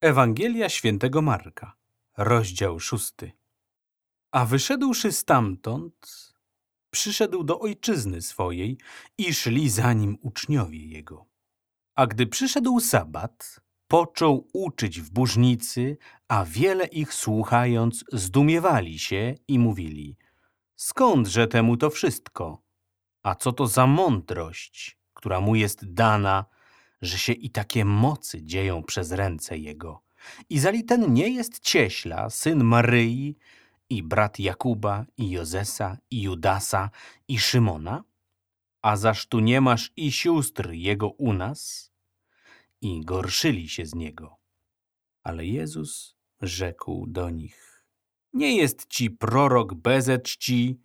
Ewangelia świętego Marka, rozdział szósty. A wyszedłszy stamtąd, przyszedł do ojczyzny swojej i szli za nim uczniowie jego. A gdy przyszedł sabat, począł uczyć w burznicy, a wiele ich słuchając zdumiewali się i mówili Skądże temu to wszystko? A co to za mądrość, która mu jest dana, że się i takie mocy dzieją przez ręce jego. I zali ten nie jest cieśla, syn Maryi, i brat Jakuba, i Jozesa, i Judasa, i Szymona? A zaż tu nie masz i sióstr jego u nas? I gorszyli się z niego. Ale Jezus rzekł do nich, nie jest ci prorok beze czci,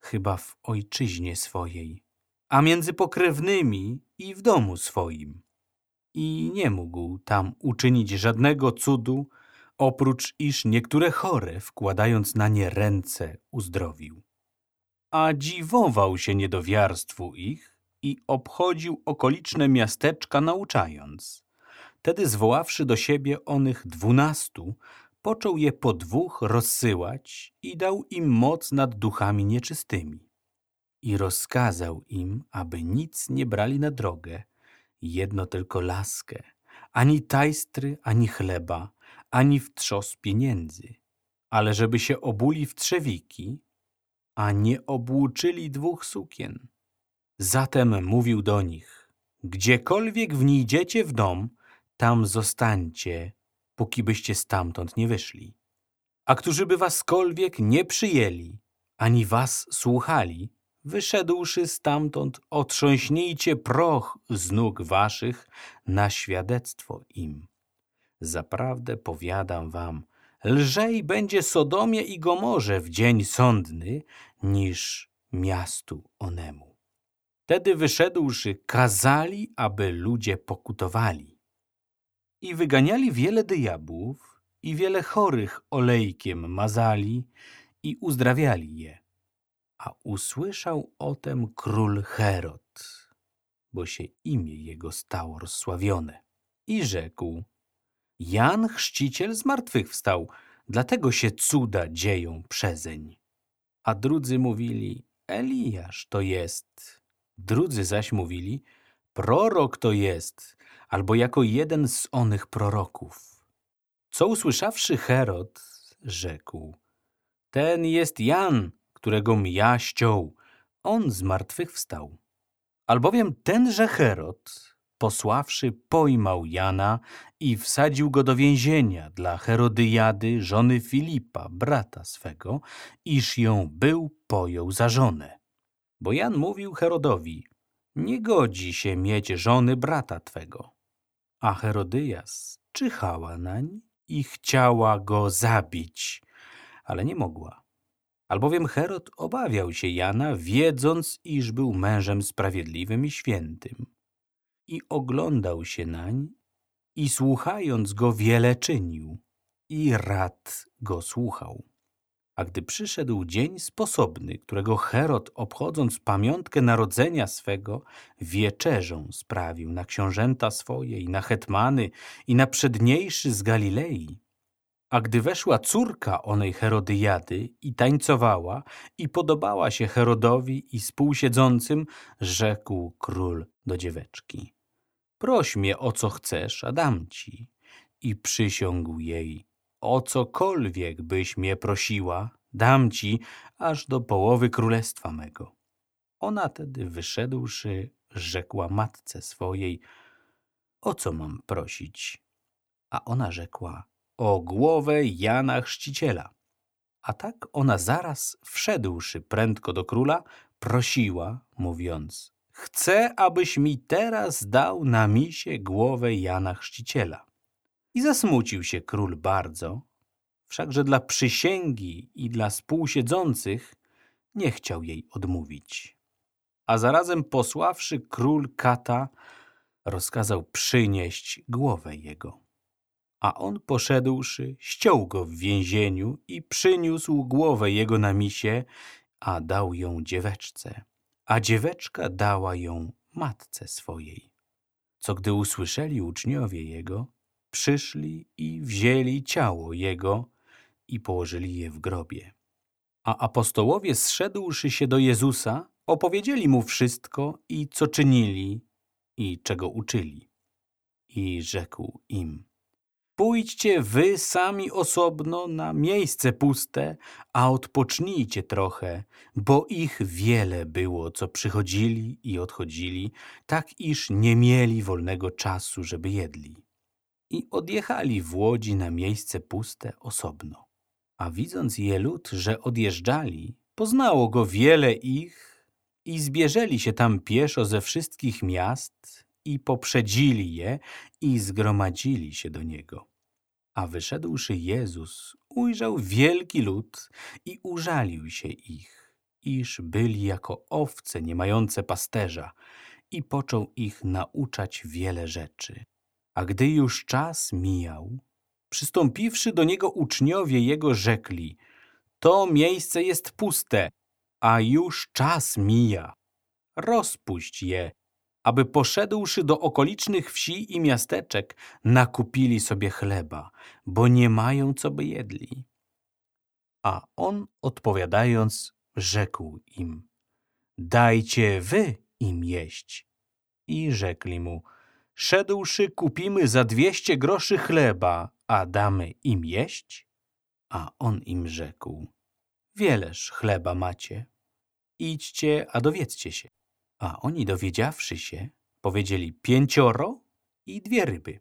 chyba w ojczyźnie swojej, a między pokrewnymi i w domu swoim i nie mógł tam uczynić żadnego cudu, oprócz iż niektóre chore, wkładając na nie ręce, uzdrowił. A dziwował się niedowiarstwu ich i obchodził okoliczne miasteczka nauczając. Tedy zwoławszy do siebie onych dwunastu, począł je po dwóch rozsyłać i dał im moc nad duchami nieczystymi. I rozkazał im, aby nic nie brali na drogę, jedno tylko laskę, ani tajstry, ani chleba, ani w trzos pieniędzy, ale żeby się obuli w trzewiki, a nie obłuczyli dwóch sukien. Zatem mówił do nich, gdziekolwiek wnidziecie w dom, tam zostańcie, póki byście stamtąd nie wyszli. A którzy by waskolwiek nie przyjęli, ani was słuchali, Wyszedłszy stamtąd, otrząśnijcie proch z nóg waszych na świadectwo im. Zaprawdę powiadam wam, lżej będzie Sodomie i Gomorze w dzień sądny niż miastu onemu. Wtedy wyszedłszy, kazali, aby ludzie pokutowali. I wyganiali wiele diabłów i wiele chorych olejkiem mazali i uzdrawiali je a usłyszał o tem król Herod, bo się imię jego stało rozsławione. I rzekł, Jan Chrzciciel zmartwychwstał, dlatego się cuda dzieją przezeń. A drudzy mówili, Eliasz to jest. Drudzy zaś mówili, prorok to jest, albo jako jeden z onych proroków. Co usłyszawszy Herod, rzekł, ten jest Jan, którego ja ściął, on zmartwychwstał. Albowiem tenże Herod, posławszy, pojmał Jana i wsadził go do więzienia dla Herodyjady, żony Filipa, brata swego, iż ją był pojął za żonę. Bo Jan mówił Herodowi, nie godzi się mieć żony brata twego. A Herodyjas czyhała nań i chciała go zabić, ale nie mogła Albowiem Herod obawiał się Jana, wiedząc, iż był mężem sprawiedliwym i świętym. I oglądał się nań i słuchając go wiele czynił i rad go słuchał. A gdy przyszedł dzień sposobny, którego Herod, obchodząc pamiątkę narodzenia swego, wieczerzą sprawił na książęta swoje i na hetmany i na przedniejszy z Galilei, a gdy weszła córka onej Herodyjady i tańcowała i podobała się Herodowi i współsiedzącym, rzekł król do dzieweczki. Proś mnie o co chcesz, a dam ci. I przysiągł jej, o cokolwiek byś mnie prosiła, dam ci aż do połowy królestwa mego. Ona tedy wyszedłszy, rzekła matce swojej, o co mam prosić? A ona rzekła, o głowę Jana Chrzciciela. A tak ona zaraz, wszedłszy prędko do króla, prosiła, mówiąc Chcę, abyś mi teraz dał na misie głowę Jana Chrzciciela. I zasmucił się król bardzo, wszakże dla przysięgi i dla współsiedzących nie chciał jej odmówić. A zarazem posławszy król Kata, rozkazał przynieść głowę jego. A on poszedłszy, ściął go w więzieniu i przyniósł głowę jego na misie, a dał ją dzieweczce, a dzieweczka dała ją matce swojej. Co gdy usłyszeli uczniowie jego, przyszli i wzięli ciało jego i położyli je w grobie. A apostołowie zszedłszy się do Jezusa, opowiedzieli mu wszystko i co czynili i czego uczyli. I rzekł im, pójdźcie wy sami osobno na miejsce puste, a odpocznijcie trochę, bo ich wiele było, co przychodzili i odchodzili, tak iż nie mieli wolnego czasu, żeby jedli. I odjechali w łodzi na miejsce puste osobno. A widząc je lud, że odjeżdżali, poznało go wiele ich i zbierzeli się tam pieszo ze wszystkich miast i poprzedzili je i zgromadzili się do niego. A wyszedłszy Jezus, ujrzał wielki lud i użalił się ich, iż byli jako owce nie mające pasterza i począł ich nauczać wiele rzeczy. A gdy już czas mijał, przystąpiwszy do niego uczniowie jego rzekli, to miejsce jest puste, a już czas mija. Rozpuść je, aby poszedłszy do okolicznych wsi i miasteczek, nakupili sobie chleba, bo nie mają, co by jedli. A on odpowiadając, rzekł im, dajcie wy im jeść. I rzekli mu, szedłszy kupimy za dwieście groszy chleba, a damy im jeść? A on im rzekł, wieleż chleba macie, idźcie, a dowiedzcie się. A oni dowiedziawszy się, powiedzieli pięcioro i dwie ryby.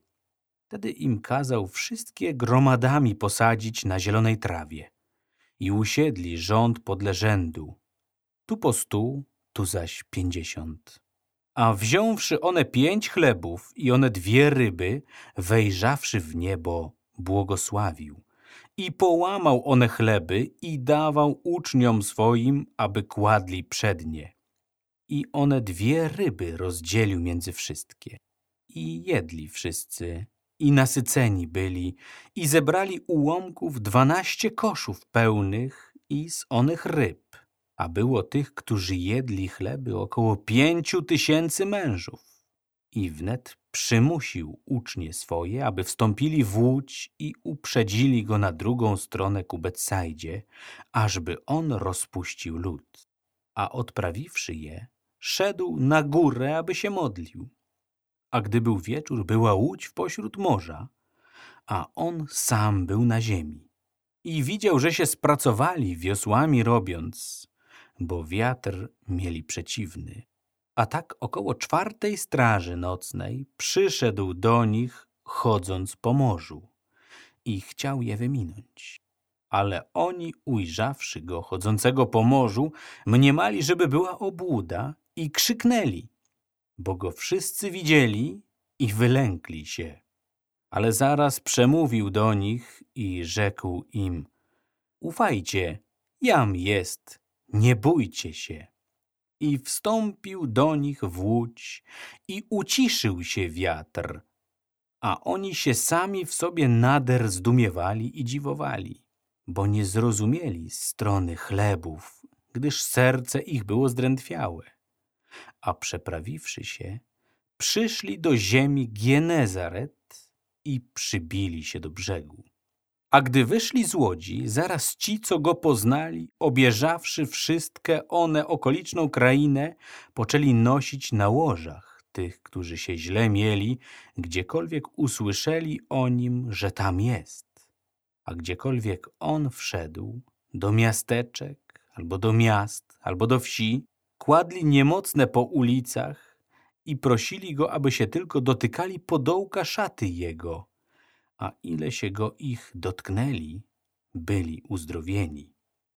Wtedy im kazał wszystkie gromadami posadzić na zielonej trawie i usiedli rząd podle rzędu, tu po stu, tu zaś pięćdziesiąt. A wziąwszy one pięć chlebów i one dwie ryby, wejrzawszy w niebo, błogosławił. I połamał one chleby i dawał uczniom swoim, aby kładli przed nie. I one dwie ryby rozdzielił między wszystkie. I jedli wszyscy, i nasyceni byli, i zebrali ułomków dwanaście koszów pełnych i z onych ryb a było tych, którzy jedli chleby około pięciu tysięcy mężów. I wnet przymusił ucznie swoje, aby wstąpili w łódź i uprzedzili go na drugą stronę ku Betsajdzie, ażby on rozpuścił lud. A odprawiwszy je, szedł na górę, aby się modlił. A gdy był wieczór, była łódź w pośród morza, a on sam był na ziemi. I widział, że się spracowali, wiosłami robiąc, bo wiatr mieli przeciwny. A tak około czwartej straży nocnej przyszedł do nich, chodząc po morzu i chciał je wyminąć. Ale oni, ujrzawszy go chodzącego po morzu, mniemali, żeby była obłuda i krzyknęli, bo go wszyscy widzieli i wylękli się. Ale zaraz przemówił do nich i rzekł im, ufajcie, jam jest, nie bójcie się. I wstąpił do nich w łódź i uciszył się wiatr, a oni się sami w sobie nader zdumiewali i dziwowali, bo nie zrozumieli strony chlebów, gdyż serce ich było zdrętwiałe. A przeprawiwszy się, przyszli do ziemi Gienezaret i przybili się do brzegu. A gdy wyszli z łodzi, zaraz ci, co go poznali, obieżawszy wszystkie one okoliczną krainę, poczęli nosić na łożach tych, którzy się źle mieli, gdziekolwiek usłyszeli o nim, że tam jest. A gdziekolwiek on wszedł, do miasteczek, albo do miast, albo do wsi, kładli niemocne po ulicach i prosili go, aby się tylko dotykali podołka szaty jego, a ile się go ich dotknęli, byli uzdrowieni.